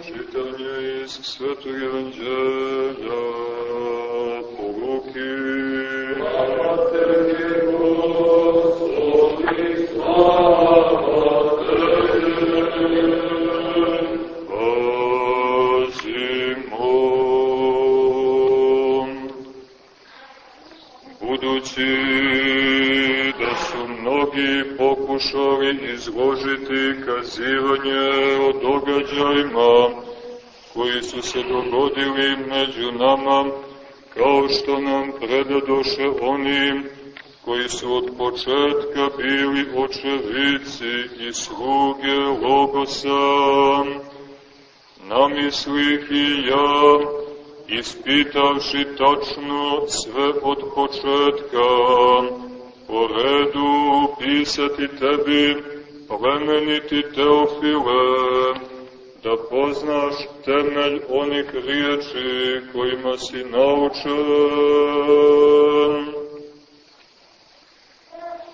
Čitanje iz Svetog Evanđelja po Luki. Slava tebi, Gospodi, slava tebi. Pazimo. Budući da su mnogi pokušali izložiti kazivanje se dogodili među nama, kao što nam predadoše onim koji su od početka bili očevici i sluge Logosa. Namislih i ja, ispitavši tačno sve od početka, po redu pisati tebi, plemeniti Teofile, da poznaš temelj onih riječi kojima si naučen.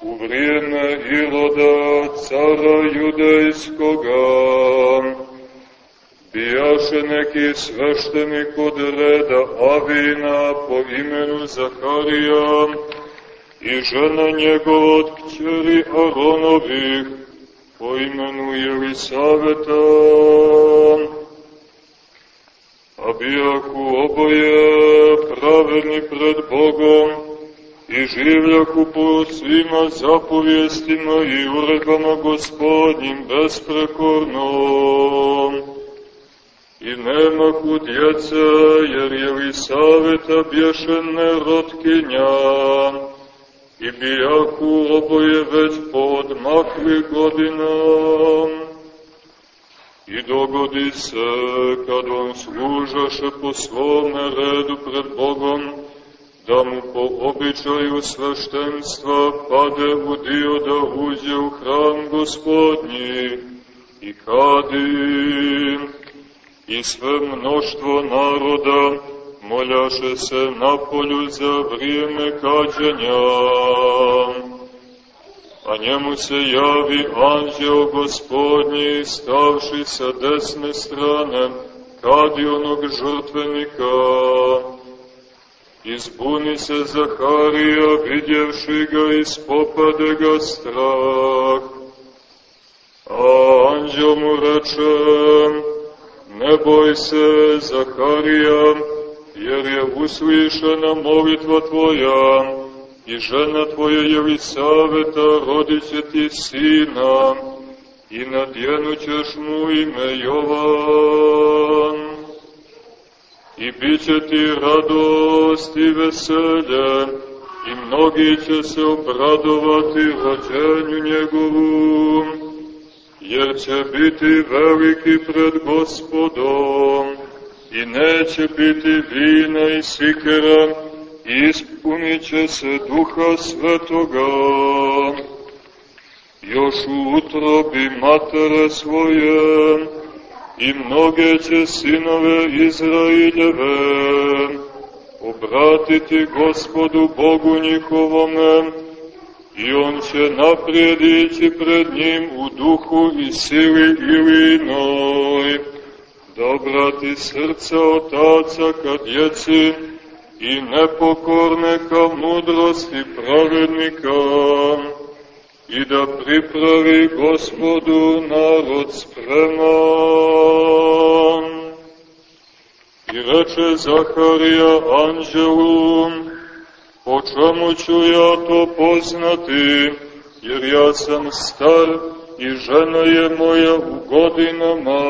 U vrijeme Iroda, cara judejskoga, bijaše neki sveštenik od reda Avina po imenu Zaharija i žena njegova od kćeri Aronovih po imenu Jelisaveta, a bijaku oboje pravedni pred Bogom i življaku po svima zapovjestima i uredbama gospodnjim besprekornom. I nema ku djeca, jer Jelisaveta bješe nerotkinja, i bijaku oboje već podmakli godinom. I dogodi se, kad on služaše po svome redu pred Bogom, da mu po običaju sveštenstva pade u dio da uđe u hram gospodnji i kadi i sve mnoštvo naroda moljaše se na polju za vrijeme kađenja. A njemu se javi anđeo gospodnji, stavši sa desne strane, kadi onog žrtvenika. Izbuni se Zaharija, vidjevši ga, ispopade ga strah. A anđel mu reče, ne boj se, Zaharija, jer je uslišena molitva tvoja i žena tvoja Jelisaveta rodit će ti sina i nadjenućeš mu ime Jovan. I bit će ti radost i veselje i mnogi će se obradovati rođenju njegovu, jer će biti veliki pred gospodom i neće biti vina i sikera, ispunit će se duha svetoga. Još u utrobi matere svoje, i mnoge će sinove Izraeljeve obratiti gospodu Bogu njihovome, i on će naprijed ići pred njim u duhu i sili ilinoj, da obrati srca otaca ka djeci i nepokorne ka mudrosti pravednika i da pripravi gospodu narod spreman. I reče Zaharija anđelu, po čemu ću ja to poznati, jer ja sam star i žena je moja u godinama.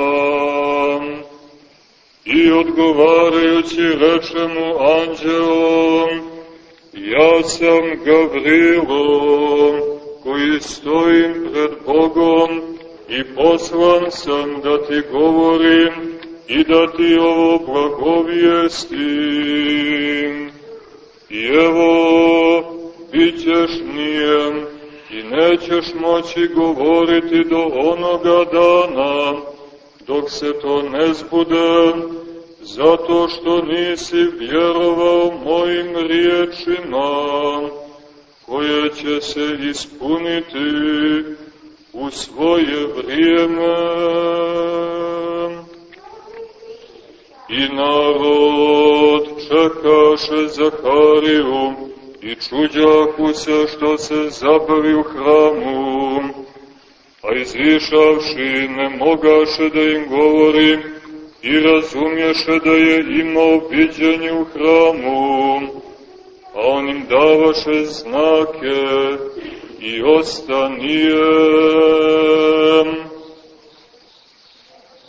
I odgovarajući reče mu anđelom, ja sam Gavrilo, koji stojim pred Bogom i poslan sam da ti govorim i da ti ovo blagovijestim. I evo, bit ćeš nijem i nećeš moći govoriti do onoga dana, dok se to ne zbude, zato što nisi vjerovao mojim riječima, koje će se ispuniti u svoje vrijeme. I narod čekaše Zahariju i čuđahu se što se zabavi u hramu. A izvišavši ne mogaše da im govorim i razumješe da je imao viđenje u hramu. A on im davaše znake i ostanijem.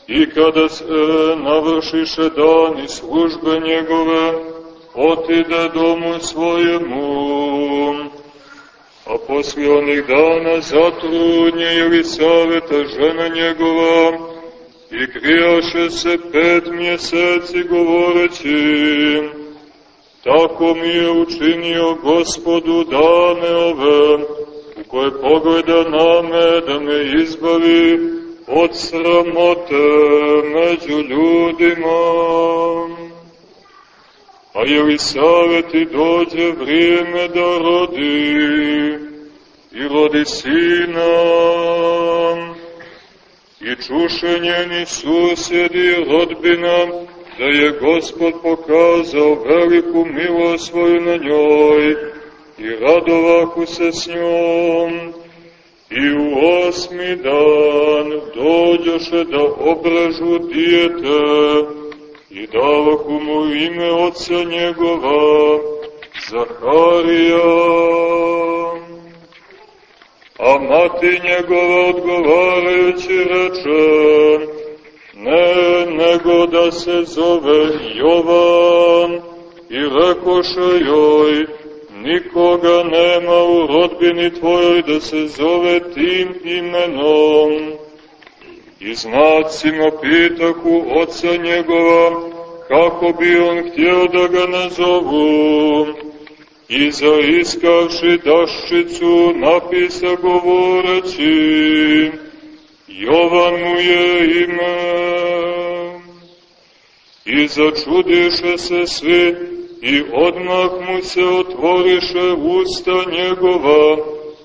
I kada se navršiše dani službe njegove, otide domu svojemu. A poslije onih dana zatrudnje ili saveta žena njegova i krijaše se pet mjeseci govoreći Tako mi je učinio gospodu dane ove, u koje pogleda na me da me izbavi od sramote među ljudima. A je li savjeti dođe vrijeme da rodi i rodi sina, i čuše njeni susjedi rodbina, da je Gospod pokazao veliku milost svoju na njoj i radovaku se s njom, I u osmi dan dođoše da obrežu dijete i davahu mu ime oca njegova, Zaharija. A mati njegova odgovarajući reče, ne nego da se zove Jovan, i rekoše joj, nikoga nema u rodbini tvojoj da se zove tim imenom. I znacima pitaku oca njegova, kako bi on htio da ga nazovu. I zaiskavši daščicu napisa govoreći, Jovan mu je ime. I začudiše se svi, i odmah mu se otvoriše usta njegova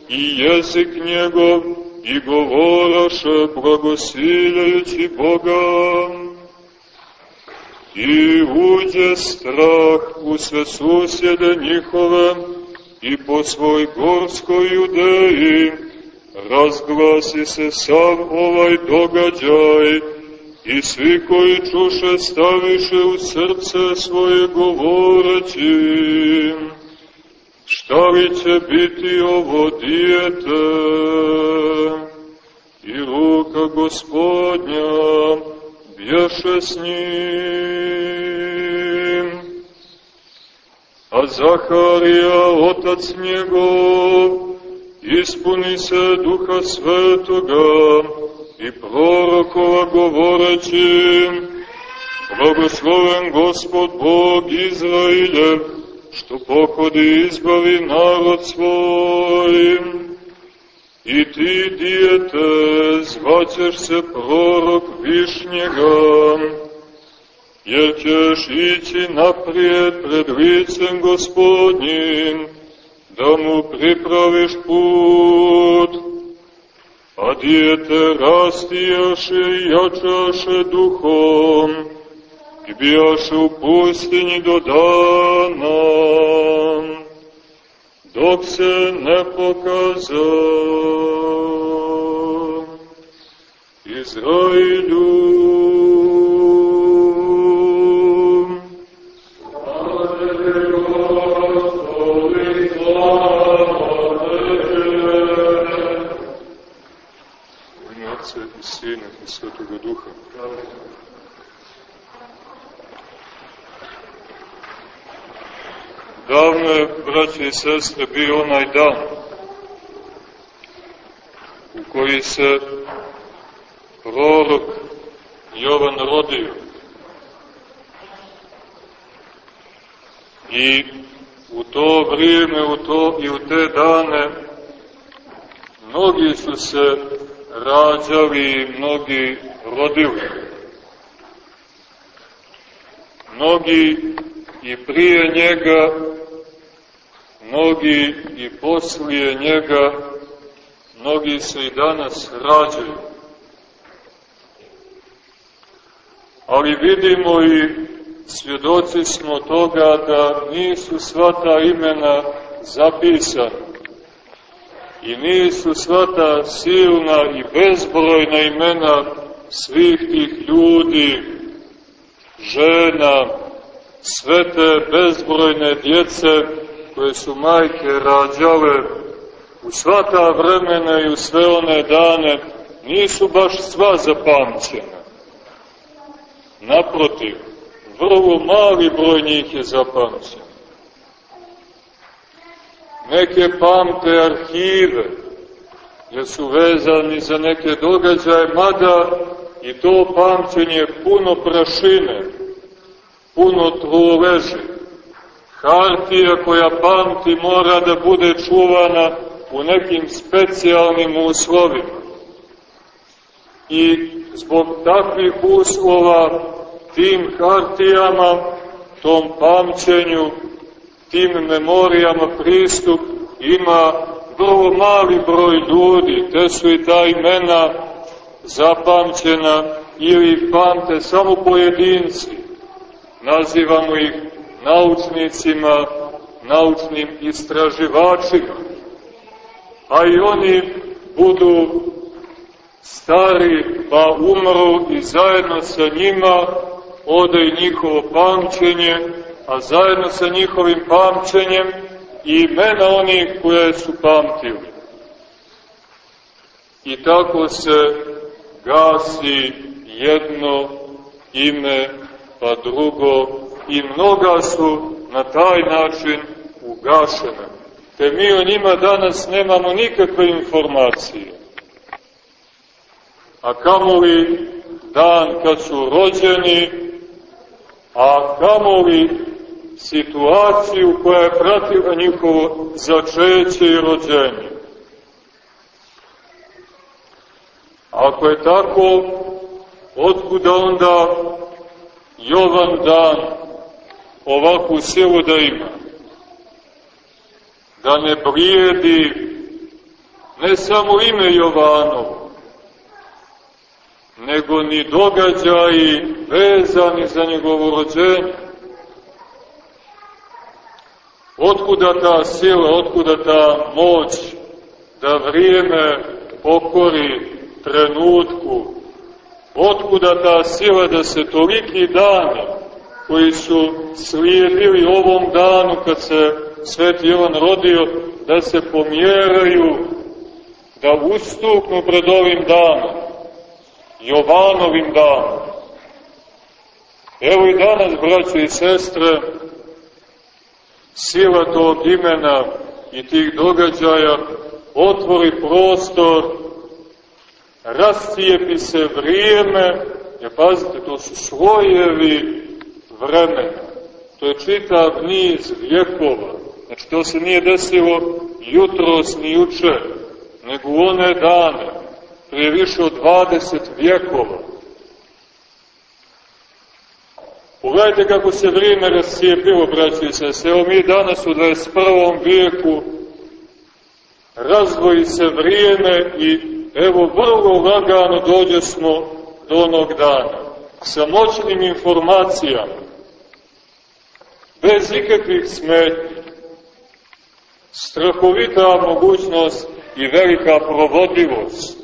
i jezik njegov i govoraše blagosiljajući Boga. I uđe strah u sve susjede njihove i po svoj gorskoj judeji razglasi se sav ovaj događaj I svi koji čuše staviše u srce svoje govoreći, šta li će biti ovo dijete? I ruka gospodnja bješe s njim. A Zaharija, otac njegov, ispuni se duha svetoga, i prorokova govoreći, blagosloven Gospod Bog Izrailjev, što pohodi izbavi narod svoj. I ti, dijete, zvaćeš se prorok višnjega, jer ćeš ići naprijed pred licem gospodnjim, da mu pripraviš put, a dijete rastijaše i jačaše duhom i bijaše u pustinji do dana, dok se ne pokaza Izrailju. Sina i Svetoga Duha. Davno braće i sestre, bio onaj dan u koji se prorok Jovan rodio. I u to vrijeme, u to i u te dane, mnogi su se rađali, mnogi rodili. Mnogi i prije njega, mnogi i poslije njega, mnogi se i danas rađaju. ali vidimo i svjedoci smo toga da nisu sva ta imena zapisana i nisu sva ta silna i bezbrojna imena svih tih ljudi, žena, sve te bezbrojne djece koje su majke rađale u sva ta vremena i u sve one dane, nisu baš sva zapamćena. Naprotiv, vrlo mali broj njih je zapamćen. Neke pamte arhive, jer su vezani za neke događaje, mada i to pamćenje puno prašine, puno tvoleži. Hartija koja pamti mora da bude čuvana u nekim specijalnim uslovima. I zbog takvih uslova tim hartijama, tom pamćenju, tim memorijama pristup ima vrlo mali broj ljudi, te su i ta imena zapamćena ili pamte samo pojedinci. Nazivamo ih naučnicima, naučnim istraživačima. A i oni budu stari pa umru i zajedno sa njima ode i njihovo pamćenje, a zajedno sa njihovim pamćenjem i imena onih koje su pamtili. I tako se gasi jedno ime pa drugo i mnoga su na taj način ugašene. Te mi o njima danas nemamo nikakve informacije. A kamoli dan kad su rođeni, a kamoli situaciju koja je pratila njihovo začeće i rođenje. Ako je tako, otkuda onda Jovan dan ovakvu silu da ima? Da ne blijedi ne samo ime Jovanovo, nego ni događaji vezani za njegovo rođenje. Otkuda ta sila, otkuda ta moć da vrijeme pokori trenutku, otkuda ta sila da se toliki dani koji su slijedili ovom danu kad se Sveti Jovan rodio, da se pomjeraju, da ustupnu pred ovim danom, Jovanovim danom. Evo i danas, braće i sestre, sila tog imena i tih događaja otvori prostor, rastijepi se vrijeme, jer pazite, to su slojevi vremena, to je čitav niz vjekova, znači to se nije desilo jutros ni juče, nego u one dane, prije više od 20 vjekova. Pogledajte kako se vrijeme rascijepilo, braći sese. Evo mi danas u 21. vijeku razvoji se vrijeme i evo vrlo lagano dođe smo do onog dana. Sa moćnim informacijama, bez ikakvih smetnji, strahovita mogućnost i velika provodljivost.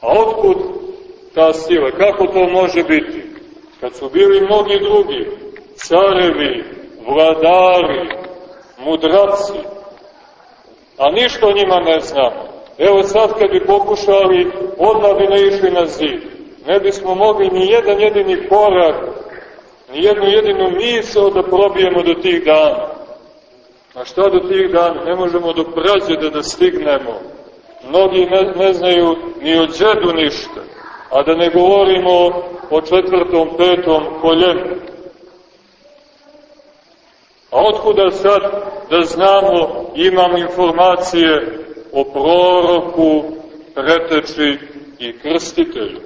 A otkud ta sila? Kako to može biti? Kad su bili mnogi drugi, carevi, vladari, mudraci, a ništa o njima ne znamo. Evo sad kad bi pokušali, odmah bi ne išli na zid. Ne bismo mogli ni jedan jedini korak, ni jednu jedinu misao da probijemo do tih dana. A šta do tih dana? Ne možemo do prađede da stignemo. Mnogi ne, ne znaju ni o džedu ništa a da ne govorimo o četvrtom, petom koljenu. A otkuda sad da znamo, imamo informacije o proroku, preteči i krstitelju?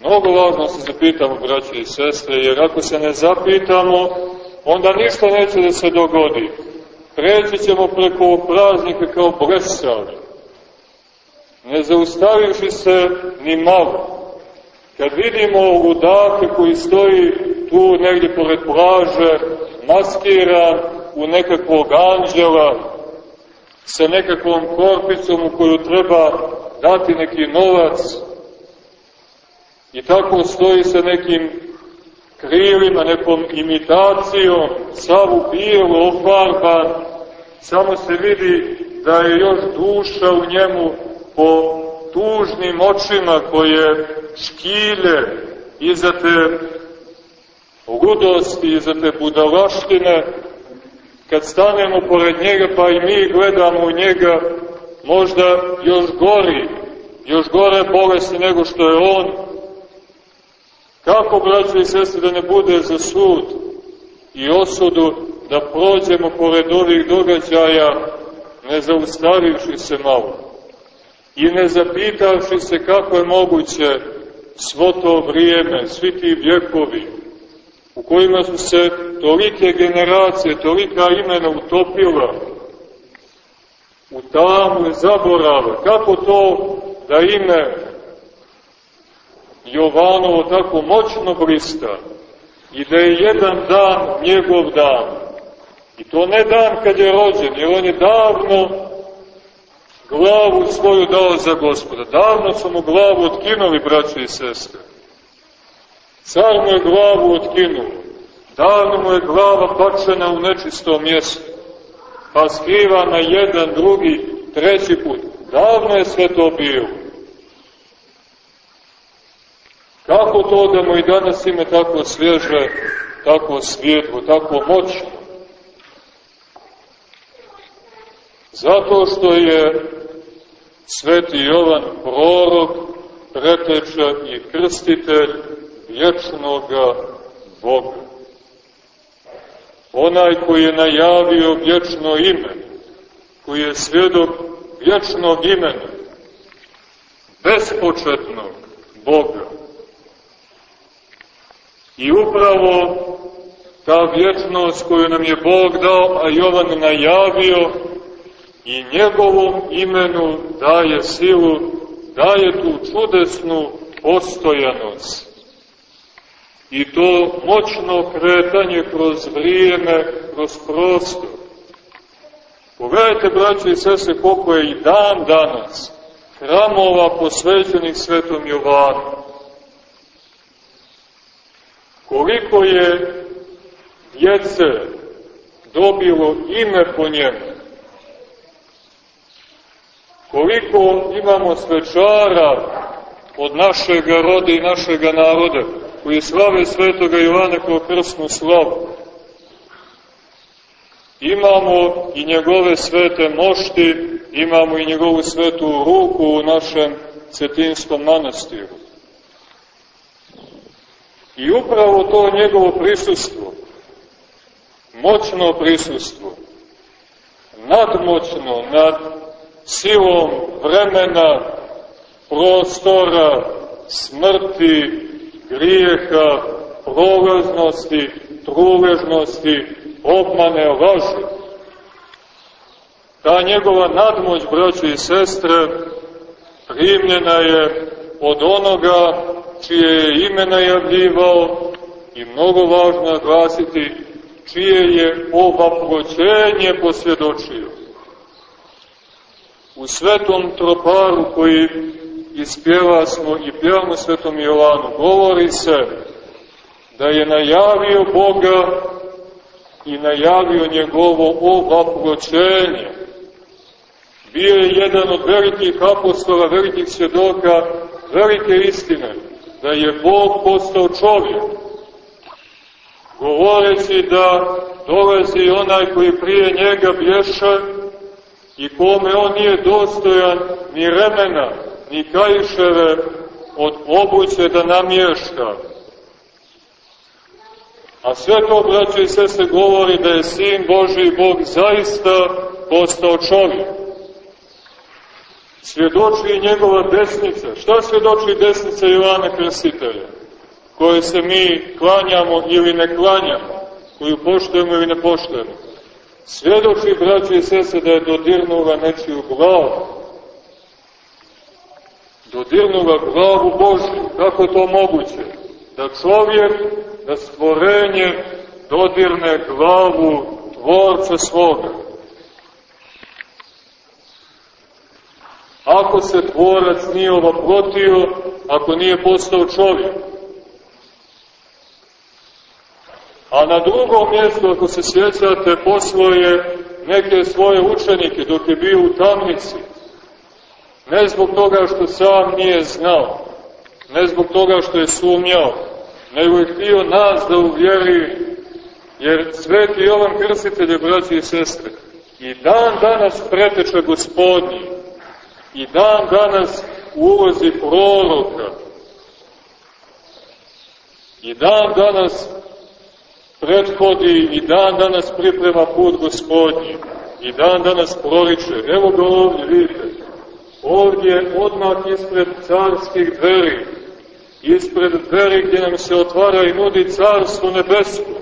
Mnogo važno se zapitamo, braće i sestre, jer ako se ne zapitamo, onda ništa neće da se dogodi. Preći ćemo preko praznika kao blesavi ne zaustavivši se ni malo. Kad vidimo ludake koji stoji tu negdje pored plaže, maskiran u nekakvog anđela, sa nekakvom korpicom u koju treba dati neki novac. I tako stoji sa nekim krilima, nekom imitacijom, savu bijelu, ofarban, samo se vidi da je još duša u njemu po tužnim očima koje škilje iza te ludosti, iza te budalaštine, kad stanemo pored njega pa i mi gledamo u njega, možda još gori, još gore bolesti nego što je on, kako, braćo i sestri, da ne bude za sud i osudu da prođemo pored ovih događaja ne zaustavivši se malo i ne zapitavši se kako je moguće svo to vrijeme, svi ti vjekovi, u kojima su se tolike generacije, tolika imena utopila, u tamu i zaborava. Kako to da ime Jovanovo tako moćno blista i da je jedan dan njegov dan. I to ne dan kad je rođen, jer on je davno glavu svoju dao za gospoda. Davno su mu glavu otkinuli, braće i sestre. Car mu je glavu otkinuo. Davno mu je glava pačena u nečisto mjesto. Pa skriva na jedan, drugi, treći put. Davno je sve to bilo. Kako to da mu i danas ime tako svježe, tako svijetlo, tako moćno? Zato što je sveti Jovan prorok, preteča i krstitelj vječnoga Boga. Onaj koji je najavio vječno ime, koji je svjedok vječnog imena, bespočetnog Boga. I upravo ta vječnost koju nam je Bog dao, a Jovan najavio, i njegovom imenu daje silu, daje tu čudesnu postojanost. I to moćno kretanje kroz vrijeme, kroz prostor. Pogledajte, braći i sese, koliko je i dan danas hramova posvećenih svetom Jovanu. Koliko je djece dobilo ime po njemu. Koliko imamo svečara od našega roda i našega naroda koji slave svetoga Jovana kao krsnu slavu. Imamo i njegove svete mošti, imamo i njegovu svetu ruku u našem Cetinskom manastiru. I upravo to njegovo prisustvo, moćno prisustvo, nadmoćno nad silom vremena, prostora, smrti, grijeha, prolaznosti, truležnosti, obmane, laži. Ta njegova nadmoć, braći i sestre, primljena je od onoga čije je ime najavljivao i mnogo važno glasiti, čije je ovaproćenje posvjedočio. U svetom troparu koji ispjeva smo i pjevamo svetom Jovanu, govori se da je najavio Boga i najavio njegovo ovaproćenje. Bio je jedan od velikih apostola, velikih svjedoka, velike istine, da je Bog postao čovjek, govoreći da dolazi onaj koji prije njega bješa i kome on nije dostojan ni remena, ni kajševe od obuće da namješta. A sve to, braće i sese, govori da je Sin Boži Bog zaista postao čovjek. Svjedoči njegova desnica. Šta svjedoči desnica Ivana Krstitelja? Koje se mi klanjamo ili ne klanjamo, koju poštujemo ili ne poštujemo. Svjedoči, braće i sese, da je dodirnula nečiju glavu dodirnula glavu Božju. Kako je to moguće? Da čovjek, da stvorenje dodirne glavu tvorca svoga. Ako se tvorac nije ovaprotio, ako nije postao čovjek. A na drugom mjestu, ako se sjećate, poslao je neke svoje učenike dok je bio u tamnici. Ne zbog toga što sam nije znao, ne zbog toga što je sumnjao, nego je htio nas da uvjeri, jer sveti Jovan Krstitelj je, braći i sestre, i dan danas preteče gospodnji, i dan danas uvozi proroka, i dan danas prethodi i dan danas priprema put gospodnji i dan danas proriče. Evo ga ovdje, vidite. Ovdje odmah ispred carskih dveri, ispred dveri gdje nam se otvara i nudi carstvo nebesko.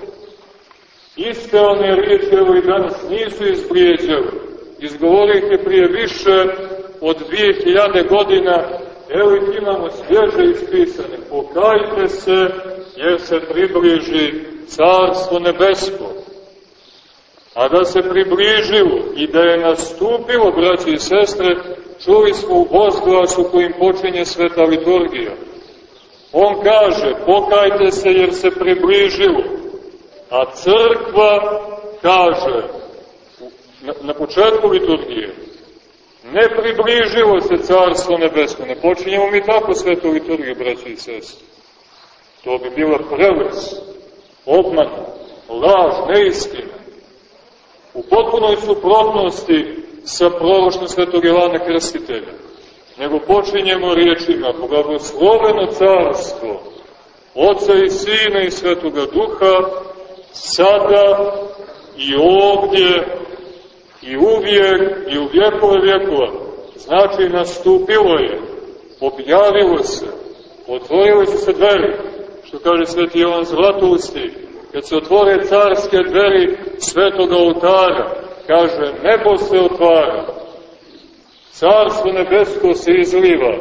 Iste one riječi, evo i danas, nisu izprijeđali. Izgovorih je prije više od 2000 godina, evo ih imamo svježe ispisane. Pokajte se, jer se približi carstvo nebesko. A da se približilo i da je nastupilo, braći i sestre, čuli smo u Bozglasu kojim počinje sveta liturgija. On kaže, pokajte se jer se približilo. A crkva kaže, na, početku liturgije, ne približilo se carstvo nebesko. Ne počinjemo mi tako svetu liturgiju, braći i sestre. To bi bila preles obman, laž, neistina. U potpunoj suprotnosti sa prorošnom svetog Jovana Krstitelja. Nego počinjemo riječima, blagosloveno carstvo, Oca i Sina i Svetoga Duha, sada i ovdje i uvijek i u vjekove vjekova. Znači, nastupilo je, objavilo se, otvorili su se dveri, što kaže sveti Jovan Zlatusti, kad se otvore carske dveri svetoga oltara, kaže, nebo se otvara, carstvo nebesko se izliva,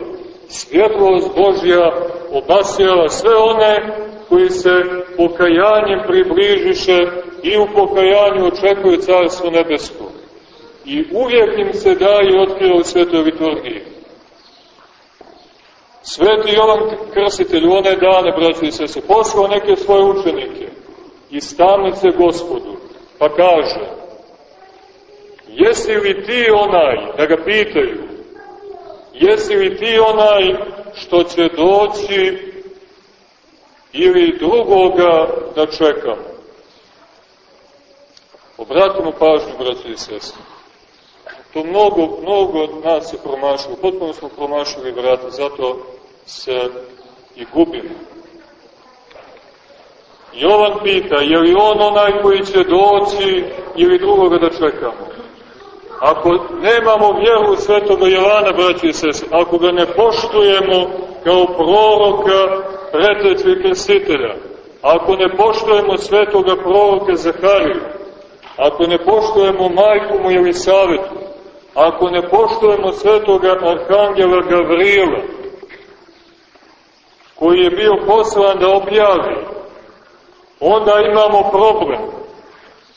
svjetlost Božja obasjava sve one koji se pokajanjem približiše i u pokajanju očekuju carstvo nebesko. I uvijek im se daje otkriva u svetoj liturgiji. Sveti Jovan Krstitelj u one dane, braći i sese, poslao neke svoje učenike iz tamnice gospodu, pa kaže, jesi li ti onaj, da ga pitaju, jesi li ti onaj što će doći ili drugoga da čekamo? Obratimo pažnju, braći i sestre. To mnogo, mnogo od nas je promašilo, potpuno smo promašili vrata, zato se i gubimo. Jovan pita, je li on onaj koji će doći ili drugoga da čekamo? Ako nemamo vjeru svetoga Jovana, braći i sese, ako ga ne poštujemo kao proroka, preteću i krstitelja, ako ne poštujemo svetoga proroka Zahariju, ako ne poštujemo majku mu ili savetu, ako ne poštujemo svetoga arhangela Gavrijela, koji je bio poslan da objavi, onda imamo problem.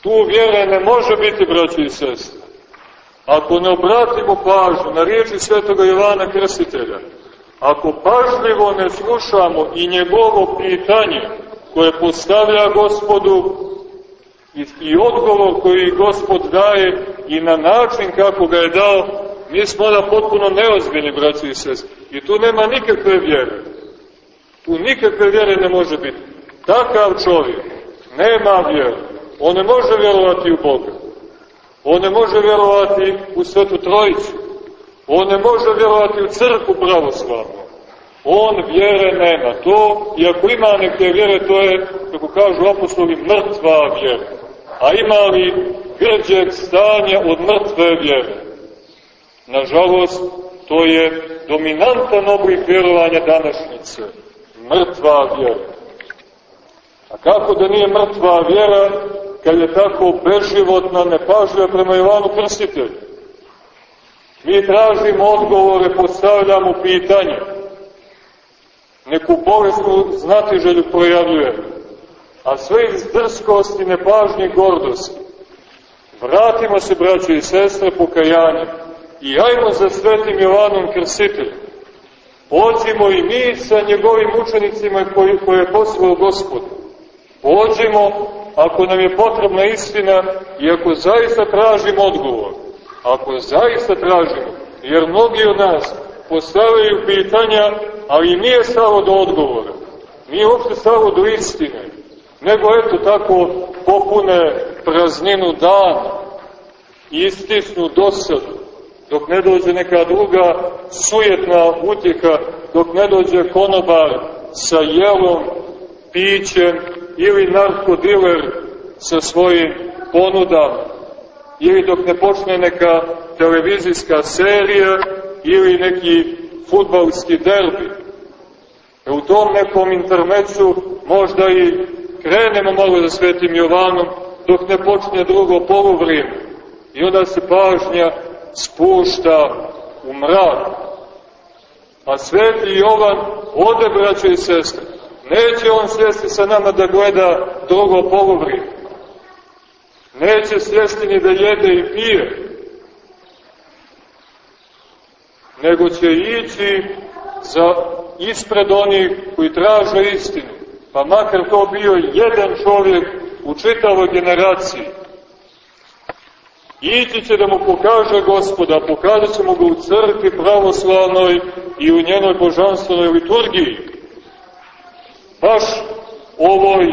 Tu vjere ne može biti, braći i sestre. Ako ne obratimo pažnju na riječi svetoga Jovana Krstitelja, ako pažljivo ne slušamo i njegovo pitanje koje postavlja gospodu i, odgovor koji gospod daje i na način kako ga je dao, mi smo da potpuno neozbiljni, braći i sestri. I tu nema nikakve vjere. Tu nikakve vjere ne može biti. Takav čovjek nema vjeru. On ne može vjerovati u Boga. On ne može vjerovati u Svetu Trojicu. On ne može vjerovati u crku pravoslavnu. On vjere nema. To, i ako ima neke vjere, to je, kako kažu apostoli, mrtva vjera. A ima li grđeg stanja od mrtve vjere? Nažalost, to je dominantan oblik vjerovanja današnjice mrtva vjera. A kako da nije mrtva vjera kad je tako beživotna, nepažljiva prema Ivanu Krstitelju? Mi tražimo odgovore, postavljamo pitanje. Neku bolesnu znatiželju projavljujemo. A sve iz drskosti, nepažnje i gordosti. Vratimo se, braće i sestre, pokajanjem i ajmo za svetim Jovanom Krsiteljem. Pođimo i mi sa njegovim učenicima koje je poslao Gospod. Pođimo ako nam je potrebna istina i ako zaista tražimo odgovor. Ako zaista tražimo, jer mnogi od nas postavljaju pitanja, ali nije stalo do odgovora. Nije uopšte stalo do istine. Nego eto tako popune prazninu dana i istisnu dosadu dok ne dođe neka druga sujetna utjeha, dok ne dođe konobar sa jelom, pićem ili narkodiler sa svojim ponudama, ili dok ne počne neka televizijska serija ili neki futbalski derbi. E u tom nekom intermecu možda i krenemo malo za Svetim Jovanom dok ne počne drugo poluvrijeme. I onda se pažnja spušta u mrak. A sveti Jovan ode, braćo i sestre. Neće on sjesti sa nama da gleda drugo polovrijeme. Neće sjesti ni da jede i pije. Nego će ići za ispred onih koji traže istinu. Pa makar to bio jedan čovjek u čitavoj generaciji Ići će da mu pokaže gospoda, pokazat ćemo ga u crkvi pravoslavnoj i u njenoj božanstvenoj liturgiji. Baš ovoj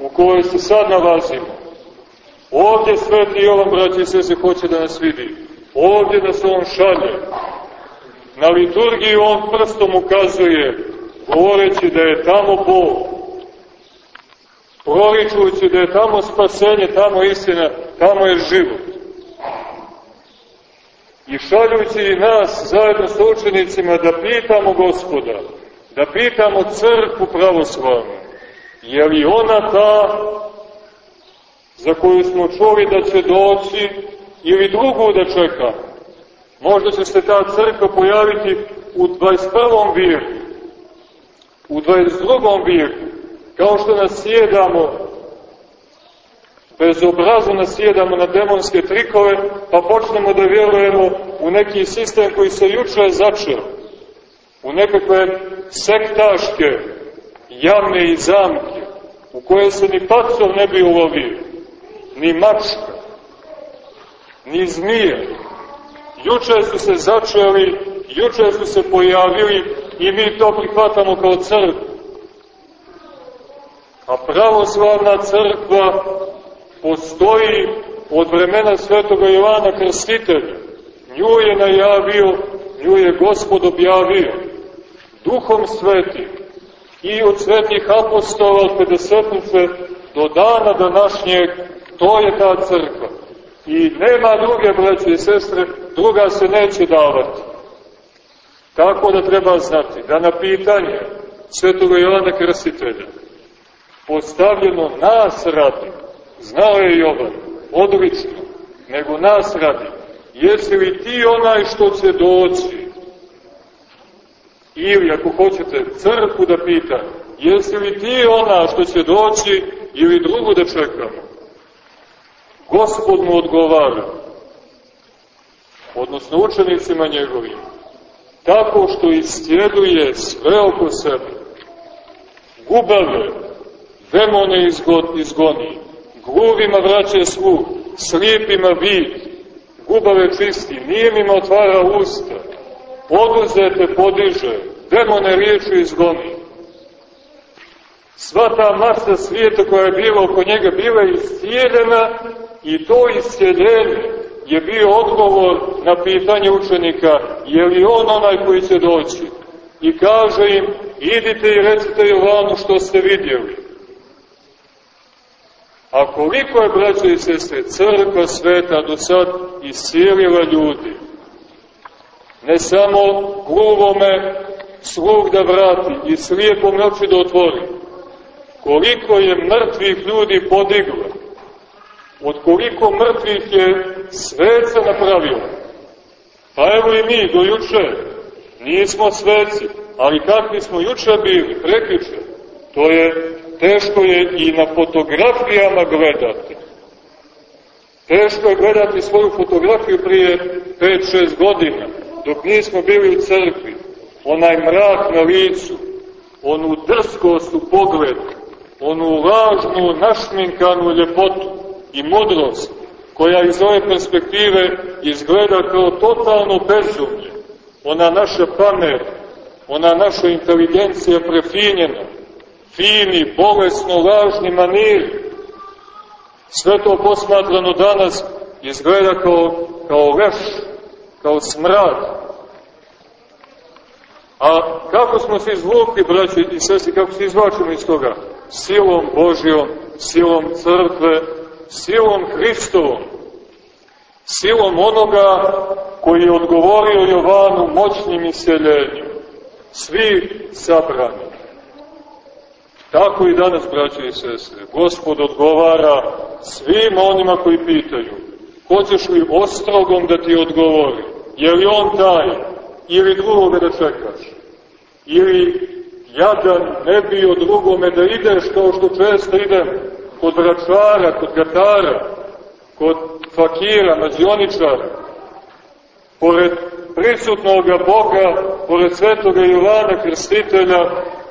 u kojoj se sad nalazimo. Ovdje sveti Jovan, braći i se hoće da nas vidi. Ovdje da se on šalje. Na liturgiji on prstom ukazuje, govoreći da je tamo Bog. Proličujući da je tamo spasenje, tamo istina, tamo je život i šaljući nas zajedno s učenicima da pitamo gospoda, da pitamo crkvu pravoslavnu, je li ona ta za koju smo čuli da će doći ili drugu da čeka? Možda će se ta crkva pojaviti u 21. vijeku, u 22. vijeku, kao što nas sjedamo bezobrazno nasjedamo na demonske trikove, pa počnemo da vjerujemo u neki sistem koji se juče začeo, u nekakve sektaške jame i zamke, u koje se ni pacov ne bi ulovio, ni mačka, ni zmije. Juče su se začeli, juče su se pojavili i mi to prihvatamo kao crkvu. A pravoslavna crkva postoji od vremena svetoga Jovana Krstitelja. Nju je najavio, nju je gospod objavio. Duhom svetim i od svetih apostola od pedesetnice do dana današnjeg, to je ta crkva. I nema druge, braće i sestre, druga se neće davati. Tako da treba znati da na pitanje svetoga Jovana Krstitelja postavljeno nas radi, Znao je Jovan, odlično, nego nas radi. Jesi li ti onaj što će doći? Ili, ako hoćete, crku da pita, jesi li ti ona što će doći ili drugu da čekamo? Gospod mu odgovara, odnosno učenicima njegovim, tako što istjeduje sve oko sebe, gubave, demone izgoni, gluvima vraća sluh, slijepima vid, gubave čisti, nijemima otvara usta, oduzete podiže, demone riječi izgoni. Sva ta masa svijeta koja je bila oko njega bila iscijeljena i to iscijeljenje je bio odgovor na pitanje učenika je li on onaj koji će doći. I kaže im, idite i recite Jovanu što ste vidjeli. A koliko je, braćo i sestre, crkva sveta do sad iscijelila ljudi, ne samo gluvome sluh da vrati i slijepom oči da otvori, koliko je mrtvih ljudi podigla, od koliko mrtvih je sveca napravila, Pa evo i mi do juče nismo sveci, ali kakvi smo juče bili, prekriče, to je, teško je i na fotografijama gledati. Teško je gledati svoju fotografiju prije 5-6 godina, dok nismo bili u crkvi. Onaj mrak na licu, onu drskost u pogledu, onu lažnu, našminkanu ljepotu i mudrost, koja iz ove perspektive izgleda kao totalno bezumlje. Ona naša pamet, ona naša inteligencija prefinjena, fini, bolesno, lažni maniri, sve to posmatrano danas izgleda kao, kao leš, kao smrad. A kako smo se izvukli, braći i sestri, kako se izvačimo iz toga? Silom Božijom, silom crkve, silom Hristovom, silom onoga koji je odgovorio Jovanu moćnim iseljenjem. Svi sabrani. Tako i danas, braće i sestre, Gospod odgovara svim onima koji pitaju. Hoćeš li ostrogom da ti odgovori? Je li on taj? Ili drugoga da čekaš? Ili jadan ne bio drugome da ideš kao što često idem kod vračara, kod gatara, kod fakira, mađioničara, pored prisutnog Boga, pored svetoga Jovana Krstitelja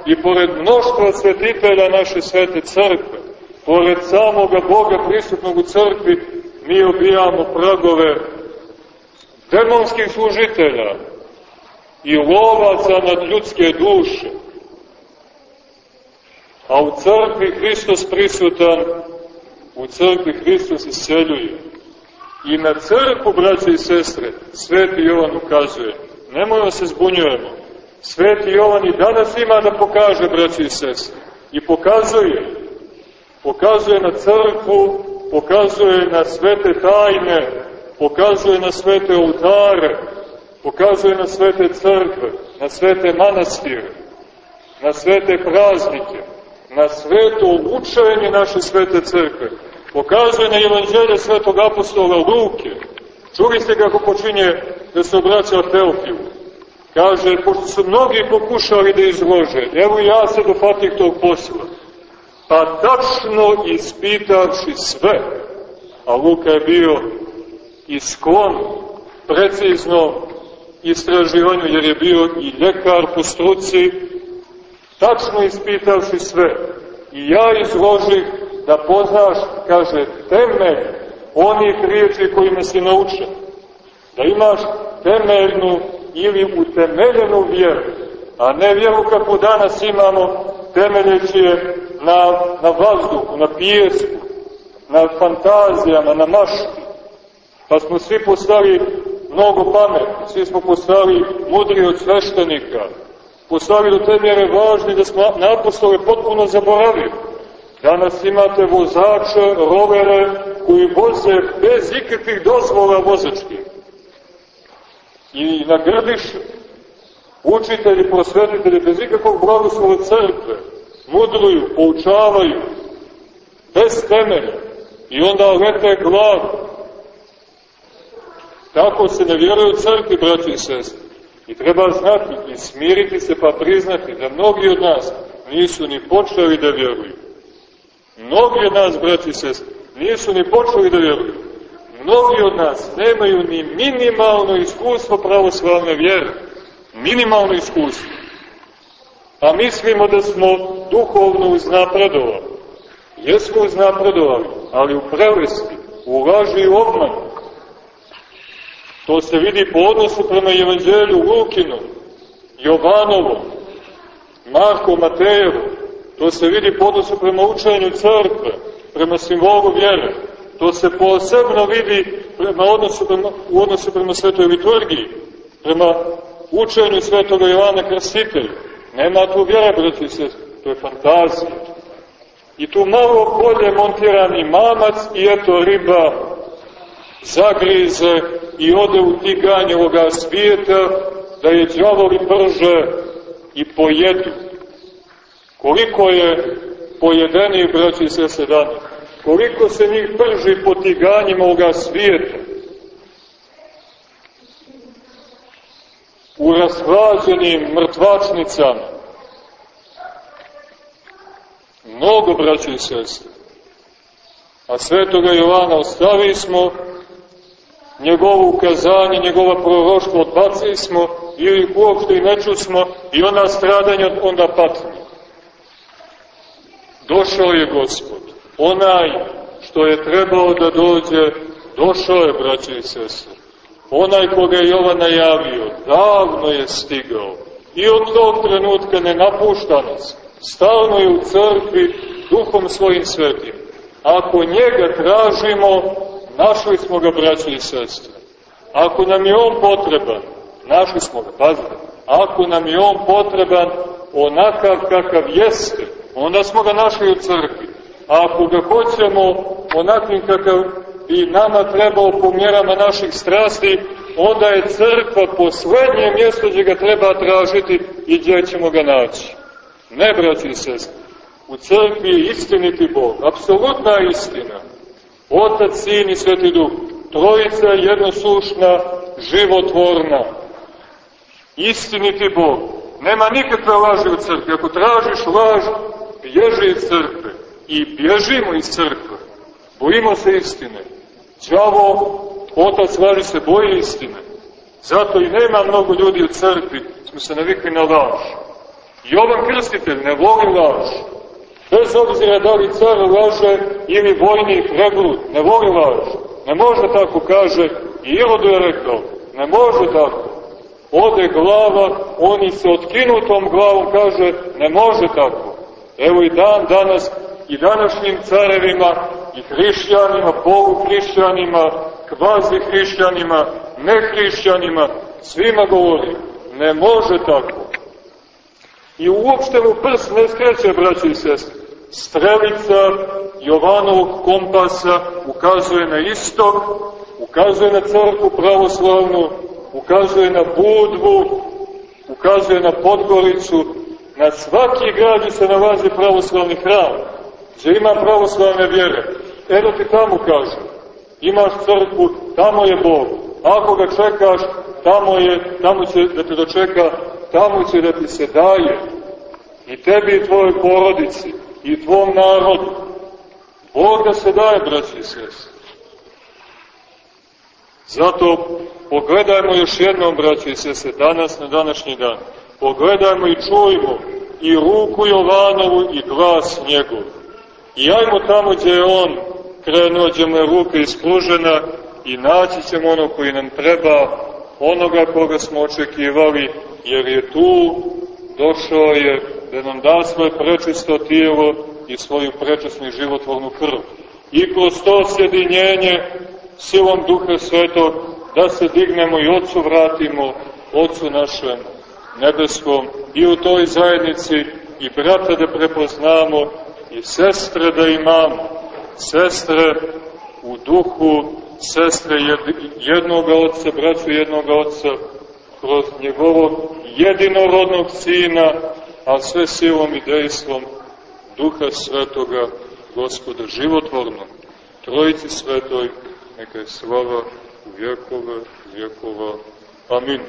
i pored mnoštva svetitelja naše svete crkve, pored samoga Boga prisutnog u crkvi, mi obijamo pragove demonskih služitelja i lovaca nad ljudske duše. A u crkvi Hristos prisutan, u crkvi Hristos iseljuje. I na crkvu, braće i sestre, sveti Jovan ukazuje. Nemojmo se zbunjujemo. Sveti Jovan i danas ima da pokaže, braće i sestre. I pokazuje. Pokazuje na crkvu, pokazuje na svete tajne, pokazuje na svete oltare, pokazuje na svete crkve, na svete manastire, na svete praznike, na sveto učenje naše svete crkve, pokazuje na evanđelje svetog apostola Luke. Čuli ste kako počinje da se obraća Teofilu. Kaže, pošto su mnogi pokušali da izlože, evo ja se dofatih tog posla. Pa tačno ispitavši sve, a Luka je bio i sklon precizno istraživanju, jer je bio i ljekar po struci, tačno ispitavši sve, i ja izložih da poznaš, kaže, temelj onih riječi kojima si naučen. Da imaš temeljnu ili utemeljenu vjeru, a ne vjeru kako danas imamo, temeljeći je na, na vazduhu, na pijesku, na fantazijama, na mašti. Pa smo svi postali mnogo pametni, svi smo postali mudri od sveštenika, postali do te mjere važni da smo apostole potpuno zaboravili. Danas imate vozače, rovere koji voze bez ikakvih dozvola vozačkih. I na grbišu, učitelji, prosvetitelji, bez ikakvog blagoslova crkve, mudruju, poučavaju, bez temelja, i onda lete glavu. Tako se ne vjeruje u crkvi, braći i sestri. I treba znati i smiriti se pa priznati da mnogi od nas nisu ni počeli da vjeruju. Mnogi od nas, braći i sestri, nisu ni počeli da vjeruju. Mnogi od nas nemaju ni minimalno iskustvo pravoslavne vjere. Minimalno iskustvo. A mislimo da smo duhovno uznapredovali. Jesmo uznapredovali, ali u prelesti, u laži i obmanu. To se vidi po odnosu prema Evanđelju Lukinu, Jovanovom, Marko Matejevu, to se vidi po odnosu prema učenju crkve, prema simbolu vjere, to se posebno vidi prema odnosu prema, u odnosu prema svetoj liturgiji, prema učenju svetoga Jovana Krstitelja. Nema tu vjere, braći se, to je fantazija. I tu malo bolje montirani mamac i eto riba zagrize i ode u tiganje ovoga svijeta da je džavoli brže i pojedu. Koliko je pojedenih braći se dana? Koliko se njih prži po tiganjima ovoga svijeta? u rashlađenim mrtvačnicama. Mnogo, braće i sestre. A svetoga Jovana ostavili smo, njegovo ukazanje, njegova proroštva odbacili smo ili uopšte i ne smo i onda stradanje, onda patnje. Došao je Gospod, onaj što je trebao da dođe, došao je, braće i sestre. Onaj koga je Jovan najavio, davno je stigao i od tog trenutka ne napušta nas. Stalno je u crkvi duhom svojim svetim. Ako njega tražimo, našli smo ga, braće i sestre. Ako nam je on potreban, našli smo ga, pazite, ako nam je on potreban onakav kakav jeste, onda smo ga našli u crkvi. A ako ga hoćemo onakvim kakav bi nama trebao po mjerama naših strasti, onda je crkva poslednje mjesto gdje ga treba tražiti i gdje ćemo ga naći. Ne, braći i sestri, u crkvi je istiniti Bog, apsolutna istina. Otac, Sin i Sveti Duh, trojica jednoslušna, životvorna. Istiniti Bog. Nema nikakve laži u crkvi. Ako tražiš laž, bježi iz crkve. I bježimo iz crkve. Bojimo se istine. Đavo, otac laži se boji istine. Zato i nema mnogo ljudi u crkvi, smo se navikli na laž. Jovan Krstitelj ne voli laž. Bez obzira da li car laže ili vojnik reglut, ne voli laž. Ne može tako, kaže, i Irodu je rekao, ne može tako. Ode glava, oni se otkinutom glavom kaže, ne može tako. Evo i dan danas, i današnjim carevima, i hrišćanima, Bogu hrišćanima, kvazi hrišćanima, ne hrišćanima, svima govori, ne može tako. I uopšte mu prst ne skreće, braći i sestri. Strelica Jovanovog kompasa ukazuje na istok, ukazuje na crkvu pravoslavnu, ukazuje na Budvu, ukazuje na Podgoricu, na svaki grad se nalazi pravoslavni hram, gdje ima pravoslavne vjere. Evo ti tamo kaže, imaš crkvu, tamo je Bog. Ako ga čekaš, tamo je, tamo će da te dočeka, tamo će da ti se daje. I tebi i tvojoj porodici, i tvom narodu. Bog da se daje, braći i sest. Zato pogledajmo još jednom, braći i sese, danas na današnji dan. Pogledajmo i čujmo i ruku Jovanovu i glas njegov. I ajmo tamo gdje je on krenuo, gdje mu je ruka ispružena i naći ćemo ono koji nam treba, onoga koga smo očekivali, jer je tu, došao je da nam da svoje prečisto tijelo i svoju prečesnu životvornu krv. I kroz to sjedinjenje silom Duha Svetog da se dignemo i Otcu vratimo, Otcu našem nebeskom i u toj zajednici i brata da prepoznamo i sestre da imamo, sestre u duhu, sestre jednog oca, braću jednog oca, kroz njegovog jedinorodnog sina, a sve silom i dejstvom Duha Svetoga, Gospoda životvornog, Trojici Svetoj, neka je slava u vjekove, vjekova. Amin.